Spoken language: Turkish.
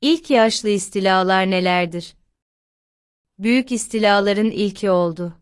İlk yaşlı istilalar nelerdir? Büyük istilaların ilki oldu.